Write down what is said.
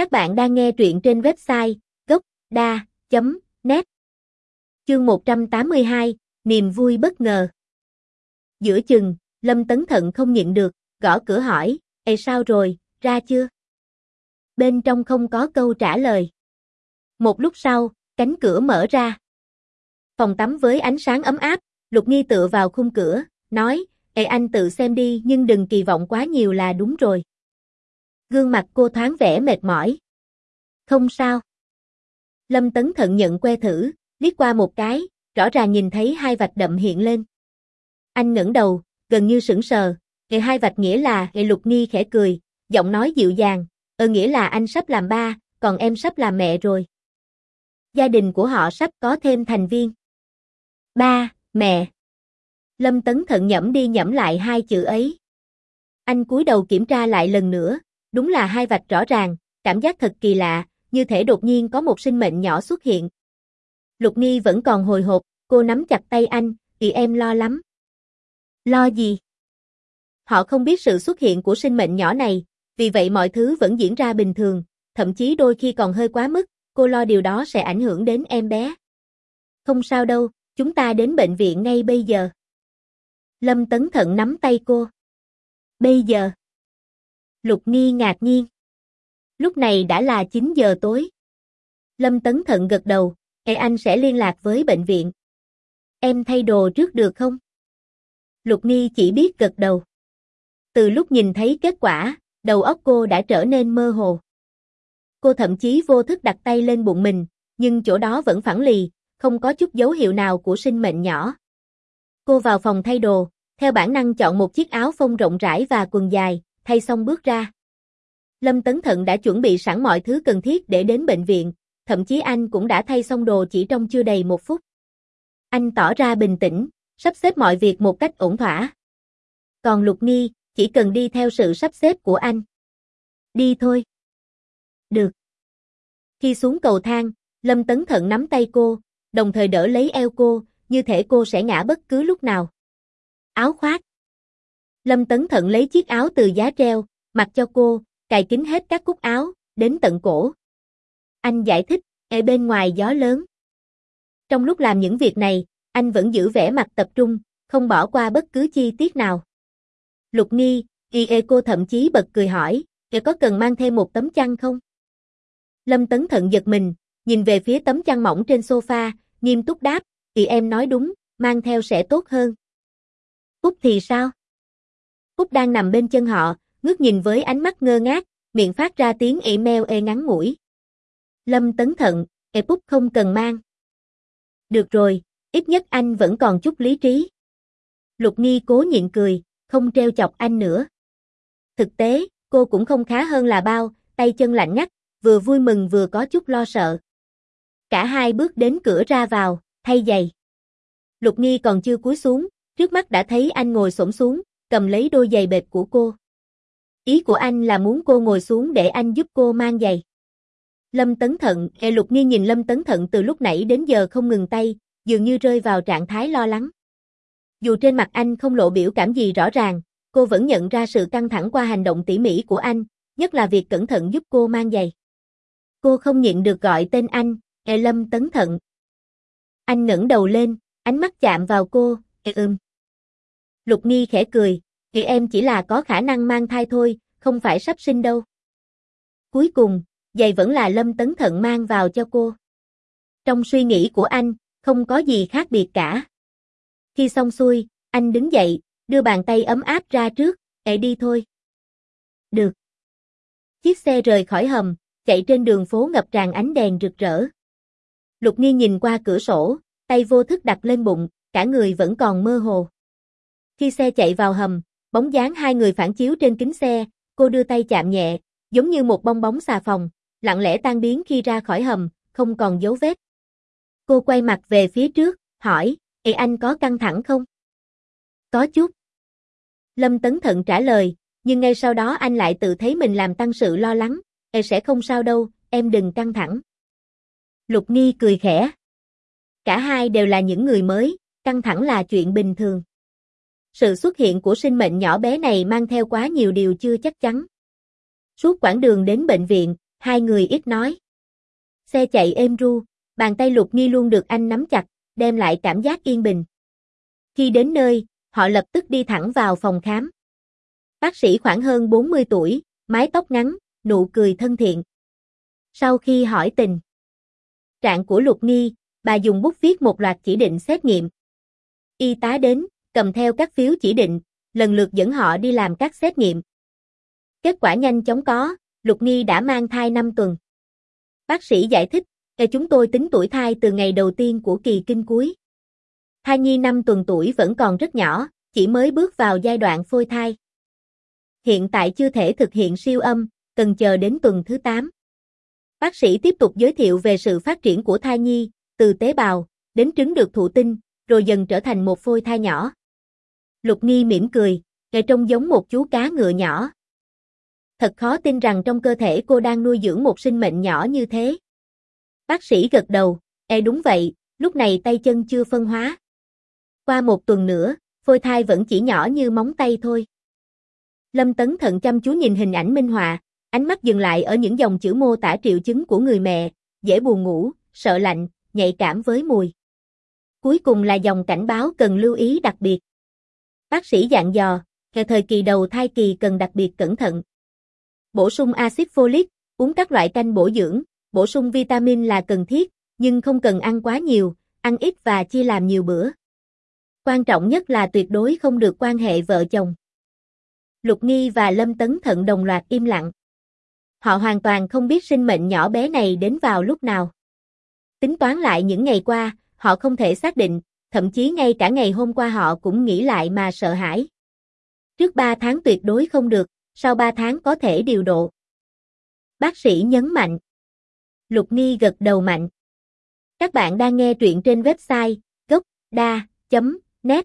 Các bạn đang nghe truyện trên website gocda net Chương 182, Niềm vui bất ngờ Giữa chừng, Lâm Tấn Thận không nhịn được, gõ cửa hỏi, Ê sao rồi, ra chưa? Bên trong không có câu trả lời. Một lúc sau, cánh cửa mở ra. Phòng tắm với ánh sáng ấm áp, Lục Nghi tựa vào khung cửa, nói, Ê anh tự xem đi nhưng đừng kỳ vọng quá nhiều là đúng rồi. Gương mặt cô thoáng vẻ mệt mỏi. Không sao. Lâm Tấn Thận nhận que thử, liếc qua một cái, rõ ràng nhìn thấy hai vạch đậm hiện lên. Anh ngẩng đầu, gần như sững sờ, Hệ hai vạch nghĩa là Hệ Lục ni khẽ cười, giọng nói dịu dàng, ơ nghĩa là anh sắp làm ba, còn em sắp làm mẹ rồi. Gia đình của họ sắp có thêm thành viên. Ba, mẹ. Lâm Tấn Thận nhẩm đi nhẩm lại hai chữ ấy. Anh cúi đầu kiểm tra lại lần nữa, đúng là hai vạch rõ ràng, cảm giác thật kỳ lạ, như thể đột nhiên có một sinh mệnh nhỏ xuất hiện. Lục Nghi vẫn còn hồi hộp, cô nắm chặt tay anh, vì em lo lắm. Lo gì? Họ không biết sự xuất hiện của sinh mệnh nhỏ này, vì vậy mọi thứ vẫn diễn ra bình thường, thậm chí đôi khi còn hơi quá mức, cô lo điều đó sẽ ảnh hưởng đến em bé. Không sao đâu, chúng ta đến bệnh viện ngay bây giờ. Lâm Tấn Thận nắm tay cô. Bây giờ. Lục Nghi ngạc nhiên. Lúc này đã là 9 giờ tối. Lâm Tấn Thận gật đầu, Ê anh sẽ liên lạc với bệnh viện. Em thay đồ trước được không? Lục Nghi chỉ biết gật đầu. Từ lúc nhìn thấy kết quả, đầu óc cô đã trở nên mơ hồ. Cô thậm chí vô thức đặt tay lên bụng mình, nhưng chỗ đó vẫn phẳng lì, không có chút dấu hiệu nào của sinh mệnh nhỏ. Cô vào phòng thay đồ, theo bản năng chọn một chiếc áo phông rộng rãi và quần dài, thay xong bước ra. Lâm Tấn Thận đã chuẩn bị sẵn mọi thứ cần thiết để đến bệnh viện, thậm chí anh cũng đã thay xong đồ chỉ trong chưa đầy một phút. Anh tỏ ra bình tĩnh, sắp xếp mọi việc một cách ổn thỏa. Còn Lục Nghi, chỉ cần đi theo sự sắp xếp của anh. Đi thôi. Được. Khi xuống cầu thang, Lâm Tấn Thận nắm tay cô, đồng thời đỡ lấy eo cô, như thể cô sẽ ngã bất cứ lúc nào. Áo khoác. Lâm Tấn Thận lấy chiếc áo từ giá treo, mặc cho cô, cài kín hết các cúc áo, đến tận cổ. Anh giải thích, ở bên ngoài gió lớn. Trong lúc làm những việc này, anh vẫn giữ vẻ mặt tập trung, không bỏ qua bất cứ chi tiết nào. Lục nghi, y e cô thậm chí bật cười hỏi, kìa có cần mang thêm một tấm chăn không? Lâm Tấn Thận giật mình, nhìn về phía tấm chăn mỏng trên sofa, nghiêm túc đáp, thì em nói đúng, mang theo sẽ tốt hơn. Úc thì sao? Úc đang nằm bên chân họ, ngước nhìn với ánh mắt ngơ ngác, miệng phát ra tiếng email ê ngắn ngủi. Lâm Tấn Thận, ê Úc không cần mang. Được rồi, ít nhất anh vẫn còn chút lý trí. Lục Nghi cố nhịn cười, không treo chọc anh nữa. Thực tế, cô cũng không khá hơn là bao, tay chân lạnh ngắt, vừa vui mừng vừa có chút lo sợ. Cả hai bước đến cửa ra vào, thay giày. Lục Nghi còn chưa cúi xuống, trước mắt đã thấy anh ngồi xổm xuống, cầm lấy đôi giày bệt của cô. Ý của anh là muốn cô ngồi xuống để anh giúp cô mang giày. Lâm Tấn Thận, e Lục Nghi nhìn Lâm Tấn Thận từ lúc nãy đến giờ không ngừng tay, dường như rơi vào trạng thái lo lắng. Dù trên mặt anh không lộ biểu cảm gì rõ ràng, cô vẫn nhận ra sự căng thẳng qua hành động tỉ mỉ của anh, nhất là việc cẩn thận giúp cô mang giày. Cô không nhịn được gọi tên anh, e Lâm Tấn Thận. Anh ngẩng đầu lên, ánh mắt chạm vào cô, e ưm. Lục Nghi khẽ cười, thì em chỉ là có khả năng mang thai thôi, không phải sắp sinh đâu. Cuối cùng, giày vẫn là Lâm Tấn Thận mang vào cho cô. Trong suy nghĩ của anh, không có gì khác biệt cả. Khi xong xuôi, anh đứng dậy, đưa bàn tay ấm áp ra trước, "Ệ đi thôi." "Được." Chiếc xe rời khỏi hầm, chạy trên đường phố ngập tràn ánh đèn rực rỡ. Lục Nghi nhìn qua cửa sổ, tay vô thức đặt lên bụng, cả người vẫn còn mơ hồ. Khi xe chạy vào hầm, bóng dáng hai người phản chiếu trên kính xe, cô đưa tay chạm nhẹ, giống như một bong bóng xà phòng, lặng lẽ tan biến khi ra khỏi hầm, không còn dấu vết. Cô quay mặt về phía trước, hỏi, Ê anh có căng thẳng không? Có chút. Lâm Tấn Thận trả lời, nhưng ngay sau đó anh lại tự thấy mình làm tăng sự lo lắng, Ê sẽ không sao đâu, em đừng căng thẳng. Lục Nghi cười khẽ. Cả hai đều là những người mới, căng thẳng là chuyện bình thường. Sự xuất hiện của sinh mệnh nhỏ bé này mang theo quá nhiều điều chưa chắc chắn. Suốt quãng đường đến bệnh viện, hai người ít nói. Xe chạy êm ru, bàn tay Lục Nghi luôn được anh nắm chặt, đem lại cảm giác yên bình. Khi đến nơi, họ lập tức đi thẳng vào phòng khám. Bác sĩ khoảng hơn 40 tuổi, mái tóc ngắn, nụ cười thân thiện. Sau khi hỏi tình trạng của Lục Nghi, bà dùng bút viết một loạt chỉ định xét nghiệm. Y tá đến, cầm theo các phiếu chỉ định, lần lượt dẫn họ đi làm các xét nghiệm. Kết quả nhanh chóng có, Lục Nghi đã mang thai 5 tuần. Bác sĩ giải thích, e chúng tôi tính tuổi thai từ ngày đầu tiên của kỳ kinh cuối. Thai nhi 5 tuần tuổi vẫn còn rất nhỏ, chỉ mới bước vào giai đoạn phôi thai. Hiện tại chưa thể thực hiện siêu âm, cần chờ đến tuần thứ 8. Bác sĩ tiếp tục giới thiệu về sự phát triển của thai nhi, từ tế bào, đến trứng được thụ tinh, rồi dần trở thành một phôi thai nhỏ. Lục Nghi mỉm cười, ngài trông giống một chú cá ngựa nhỏ. Thật khó tin rằng trong cơ thể cô đang nuôi dưỡng một sinh mệnh nhỏ như thế. Bác sĩ gật đầu, e đúng vậy, lúc này tay chân chưa phân hóa. Qua một tuần nữa, phôi thai vẫn chỉ nhỏ như móng tay thôi. Lâm Tấn thận chăm chú nhìn hình ảnh minh họa, ánh mắt dừng lại ở những dòng chữ mô tả triệu chứng của người mẹ, dễ buồn ngủ, sợ lạnh, nhạy cảm với mùi. Cuối cùng là dòng cảnh báo cần lưu ý đặc biệt. Bác sĩ dặn dò, theo thời kỳ đầu thai kỳ cần đặc biệt cẩn thận. Bổ sung axit folic, uống các loại canh bổ dưỡng, bổ sung vitamin là cần thiết, nhưng không cần ăn quá nhiều, ăn ít và chia làm nhiều bữa. Quan trọng nhất là tuyệt đối không được quan hệ vợ chồng. Lục Nghi và Lâm Tấn Thận đồng loạt im lặng. Họ hoàn toàn không biết sinh mệnh nhỏ bé này đến vào lúc nào. Tính toán lại những ngày qua, họ không thể xác định, thậm chí ngay cả ngày hôm qua họ cũng nghĩ lại mà sợ hãi. Trước 3 tháng tuyệt đối không được, sau 3 tháng có thể điều độ. Bác sĩ nhấn mạnh. Lục Nghi gật đầu mạnh. Các bạn đang nghe truyện trên website gocda.net